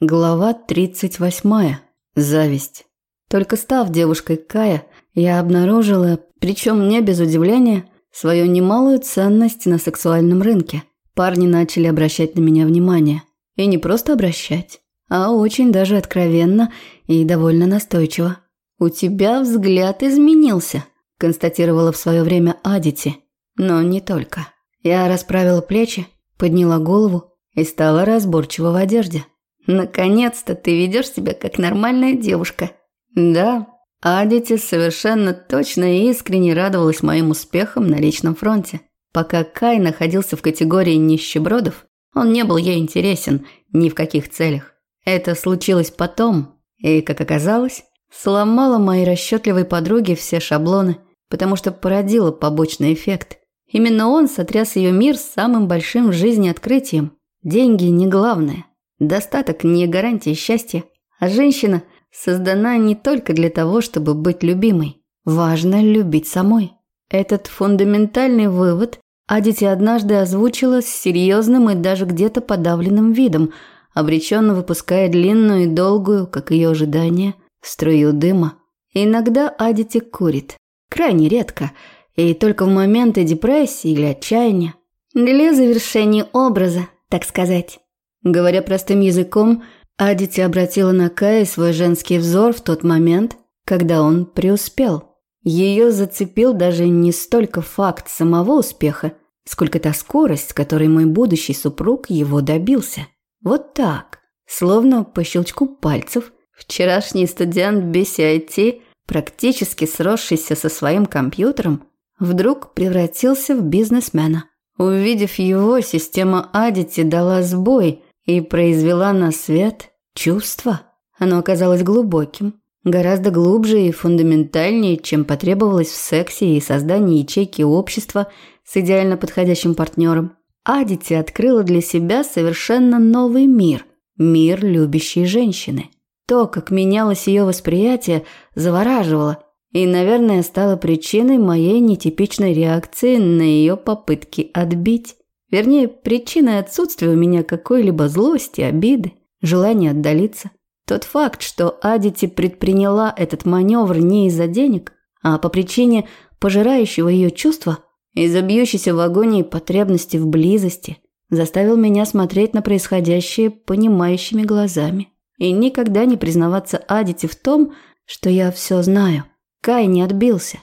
Глава 38. Зависть. Только став девушкой Кая, я обнаружила, причем не без удивления, свою немалую ценность на сексуальном рынке. Парни начали обращать на меня внимание. И не просто обращать, а очень даже откровенно и довольно настойчиво. «У тебя взгляд изменился», – констатировала в свое время Адити. Но не только. Я расправила плечи, подняла голову и стала разборчива в одежде. Наконец-то ты ведешь себя как нормальная девушка. Да, Адити совершенно точно и искренне радовалась моим успехам на личном фронте. Пока Кай находился в категории нищебродов, он не был ей интересен ни в каких целях. Это случилось потом, и, как оказалось, сломало моей расчетливой подруге все шаблоны, потому что породило побочный эффект. Именно он сотряс ее мир самым большим в жизни открытием. Деньги не главное. Достаток не гарантия счастья, а женщина создана не только для того, чтобы быть любимой. Важно любить самой. Этот фундаментальный вывод Адити однажды озвучила с серьезным и даже где-то подавленным видом, обреченно выпуская длинную и долгую, как ее ожидание, струю дыма. Иногда Адити курит. Крайне редко. И только в моменты депрессии или отчаяния. Для завершения образа, так сказать. Говоря простым языком, Адити обратила на Кая свой женский взор в тот момент, когда он преуспел. Ее зацепил даже не столько факт самого успеха, сколько та скорость, с которой мой будущий супруг его добился. Вот так, словно по щелчку пальцев, вчерашний студент BCIT, практически сросшийся со своим компьютером, вдруг превратился в бизнесмена. Увидев его, система Адити дала сбой – и произвела на свет чувство. Оно оказалось глубоким, гораздо глубже и фундаментальнее, чем потребовалось в сексе и создании ячейки общества с идеально подходящим партнером. Адити открыла для себя совершенно новый мир – мир любящей женщины. То, как менялось ее восприятие, завораживало и, наверное, стало причиной моей нетипичной реакции на ее попытки отбить. Вернее, причиной отсутствия у меня какой-либо злости, обиды, желания отдалиться. Тот факт, что Адити предприняла этот маневр не из-за денег, а по причине пожирающего ее чувства, из-за бьющейся в агонии потребности в близости, заставил меня смотреть на происходящее понимающими глазами и никогда не признаваться Адити в том, что я все знаю. Кай не отбился.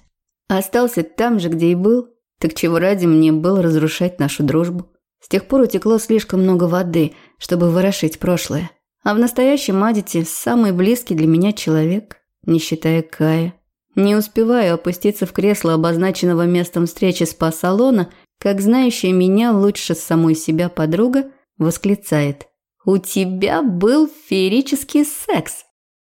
Остался там же, где и был, так чего ради мне было разрушать нашу дружбу? С тех пор утекло слишком много воды, чтобы ворошить прошлое. А в настоящем Адите самый близкий для меня человек, не считая Кая. Не успеваю опуститься в кресло, обозначенного местом встречи спа-салона, как знающая меня лучше самой себя подруга восклицает. «У тебя был феерический секс!»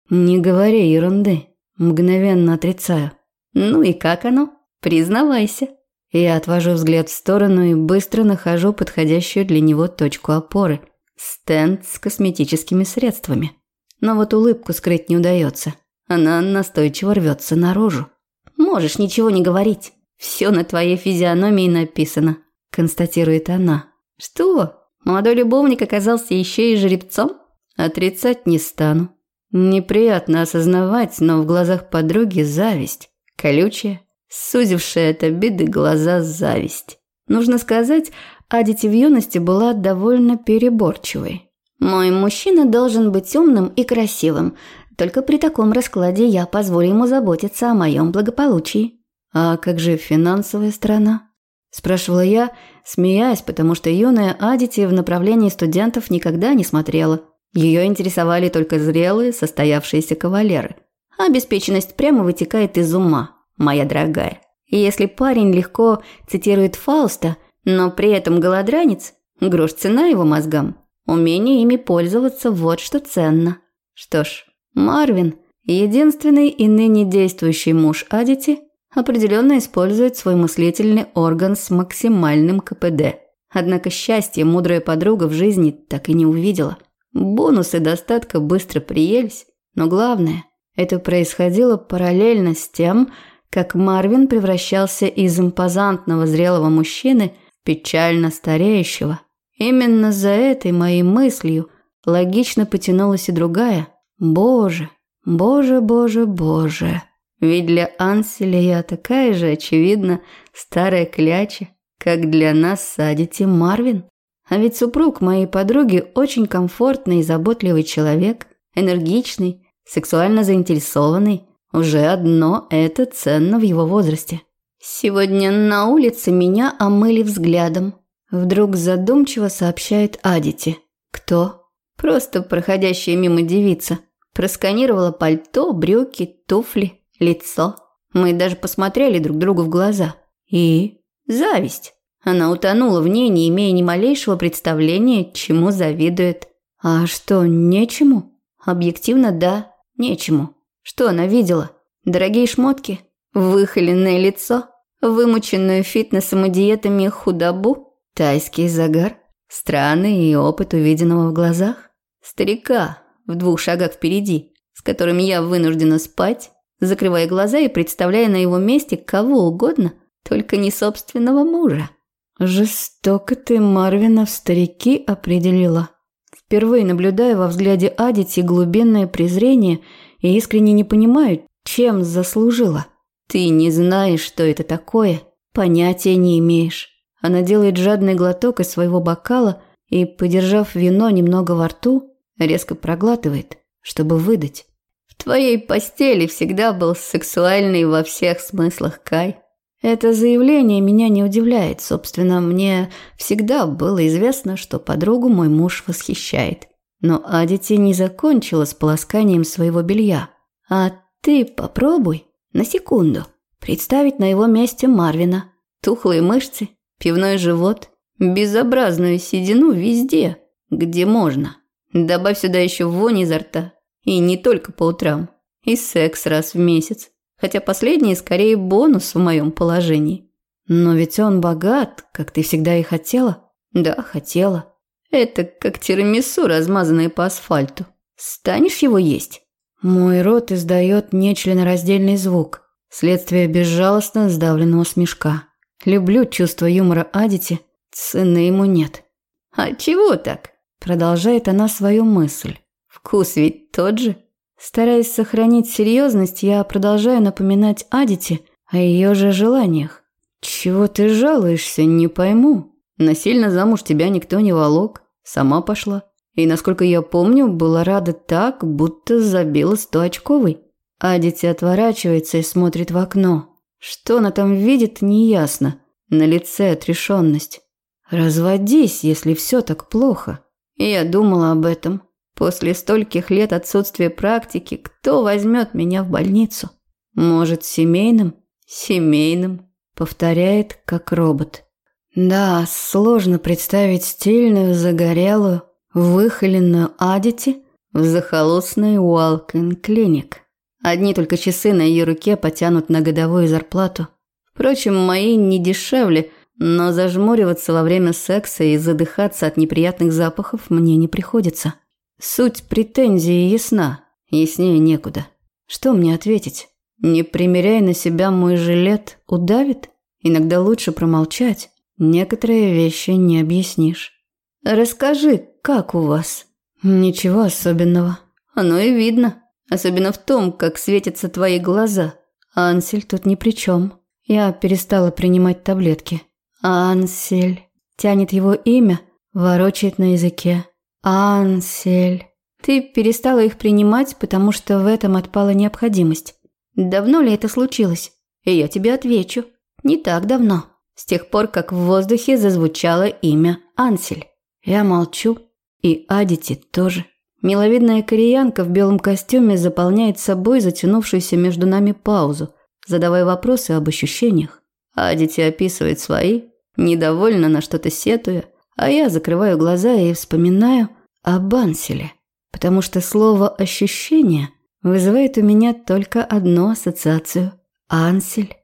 «Не говори ерунды», мгновенно отрицаю. «Ну и как оно? Признавайся». Я отвожу взгляд в сторону и быстро нахожу подходящую для него точку опоры – стенд с косметическими средствами. Но вот улыбку скрыть не удается. Она настойчиво рвется наружу. «Можешь ничего не говорить. Все на твоей физиономии написано», – констатирует она. «Что? Молодой любовник оказался еще и жеребцом?» Отрицать не стану. Неприятно осознавать, но в глазах подруги зависть. Колючая, сузившая от обиды глаза зависть. Нужно сказать, Адити в юности была довольно переборчивой. «Мой мужчина должен быть умным и красивым. Только при таком раскладе я позволю ему заботиться о моем благополучии». «А как же финансовая сторона?» – спрашивала я, смеясь, потому что юная Адити в направлении студентов никогда не смотрела. Ее интересовали только зрелые, состоявшиеся кавалеры. Обеспеченность прямо вытекает из ума, моя дорогая. Если парень легко цитирует Фауста, но при этом голодранец, грош цена его мозгам, умение ими пользоваться вот что ценно. Что ж, Марвин, единственный и ныне действующий муж Адити, определенно использует свой мыслительный орган с максимальным КПД. Однако счастье мудрая подруга в жизни так и не увидела. Бонусы достатка быстро приелись, но главное, это происходило параллельно с тем, как Марвин превращался из импозантного зрелого мужчины в печально стареющего. Именно за этой моей мыслью логично потянулась и другая. Боже, боже, боже, боже. Ведь для Анселя я такая же, очевидно, старая кляча, как для нас садите Марвин. А ведь супруг моей подруги очень комфортный и заботливый человек, энергичный, сексуально заинтересованный. Уже одно это ценно в его возрасте. Сегодня на улице меня омыли взглядом. Вдруг задумчиво сообщает Адити. Кто? Просто проходящая мимо девица. Просканировала пальто, брюки, туфли, лицо. Мы даже посмотрели друг другу в глаза. И? Зависть. Она утонула в ней, не имея ни малейшего представления, чему завидует. А что, нечему? Объективно, да, нечему. Что она видела? Дорогие шмотки? Выхоленное лицо? Вымученную фитнесом и диетами худобу? Тайский загар? Странный опыт увиденного в глазах? Старика в двух шагах впереди, с которым я вынуждена спать, закрывая глаза и представляя на его месте кого угодно, только не собственного мужа. Жестоко ты Марвина в старики определила. Впервые наблюдая во взгляде Адити глубинное презрение и искренне не понимаю, чем заслужила. Ты не знаешь, что это такое, понятия не имеешь. Она делает жадный глоток из своего бокала и, подержав вино немного во рту, резко проглатывает, чтобы выдать. В твоей постели всегда был сексуальный во всех смыслах Кай. Это заявление меня не удивляет. Собственно, мне всегда было известно, что подругу мой муж восхищает. Но Адити не закончила с полосканием своего белья. А ты попробуй, на секунду, представить на его месте Марвина. Тухлые мышцы, пивной живот, безобразную седину везде, где можно. Добавь сюда еще вонь изо рта. И не только по утрам. И секс раз в месяц хотя последний скорее бонус в моем положении. Но ведь он богат, как ты всегда и хотела. Да, хотела. Это как тирамису, размазанное по асфальту. Станешь его есть? Мой рот издает нечленораздельный звук, следствие безжалостно сдавленного смешка. Люблю чувство юмора Адити, цены ему нет. А чего так? Продолжает она свою мысль. Вкус ведь тот же. Стараясь сохранить серьезность, я продолжаю напоминать Адите о ее же желаниях. «Чего ты жалуешься, не пойму. Насильно замуж тебя никто не волок, сама пошла. И, насколько я помню, была рада так, будто забила стоочковой». Адите отворачивается и смотрит в окно. Что она там видит, неясно. На лице отрешенность. «Разводись, если все так плохо». Я думала об этом. После стольких лет отсутствия практики, кто возьмет меня в больницу? Может, семейным? Семейным. Повторяет, как робот. Да, сложно представить стильную, загорелую, выхоленную Адити в захолустной Уалкен Клиник. Одни только часы на ее руке потянут на годовую зарплату. Впрочем, мои не дешевле, но зажмуриваться во время секса и задыхаться от неприятных запахов мне не приходится. Суть претензии ясна, яснее некуда. Что мне ответить? Не примеряй на себя мой жилет, удавит? Иногда лучше промолчать. Некоторые вещи не объяснишь. Расскажи, как у вас? Ничего особенного. Оно и видно. Особенно в том, как светятся твои глаза. Ансель тут ни при чем. Я перестала принимать таблетки. Ансель. Тянет его имя, ворочает на языке. Ансель, ты перестала их принимать, потому что в этом отпала необходимость. Давно ли это случилось? И я тебе отвечу. Не так давно. С тех пор, как в воздухе зазвучало имя Ансель. Я молчу. И Адити тоже. Миловидная кореянка в белом костюме заполняет собой затянувшуюся между нами паузу, задавая вопросы об ощущениях. Адити описывает свои, недовольно на что-то сетуя, а я закрываю глаза и вспоминаю о Банселе, потому что слово «ощущение» вызывает у меня только одну ассоциацию – Ансель.